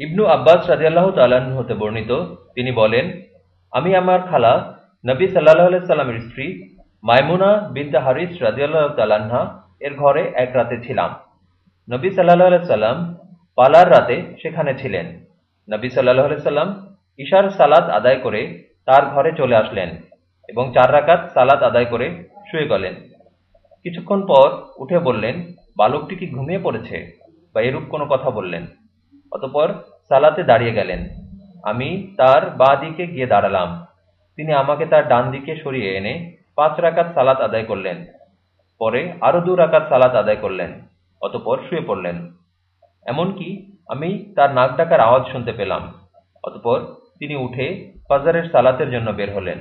ইবনু আব্বাস রাজিয়াল্লাহ তাল্লাহ্ন হতে বর্ণিত, তিনি বলেন, আমি আমার খালা নবী সাল্লাহ সাল্লামের স্ত্রী মাইমুনা বিনতে হারিস রাজিয়াল্লাহ তাল্লাহা এর ঘরে এক রাতে ছিলাম। নবী সাল্লাহ সাল্লাম পালার রাতে সেখানে ছিলেন। নবী সাল্লাহ সাল্লাম ঈশার সালাদ আদায় করে তার ঘরে চলে আসলেন এবং চার রাকাত সালাত আদায় করে শুয়ে গেলেন। কিছুক্ষণ পর উঠে বললেন, বালকটি কি ঘুমিয়ে পড়েছে? বা এরূপ কোনো কথা বললেন। অতপর সালাতে দাঁড়িয়ে গেলেন। আমি তার বা দিকে গিয়ে দাঁড়ালাম। তিনি আমাকে তার ডান দিকে সরিয়ে এনে পাঁচ রাকাত সালাত আদায় করলেন। পরে আরও দু রাকাত সালাত আদায় করলেন, অতপর শুয়ে পড়লেন। এমনকি আমি তার নাক ডাকার আওয়াজ শুনতে পেলাম। অতপর তিনি উঠে ফাজারের সালাতের জন্য বের হলেন।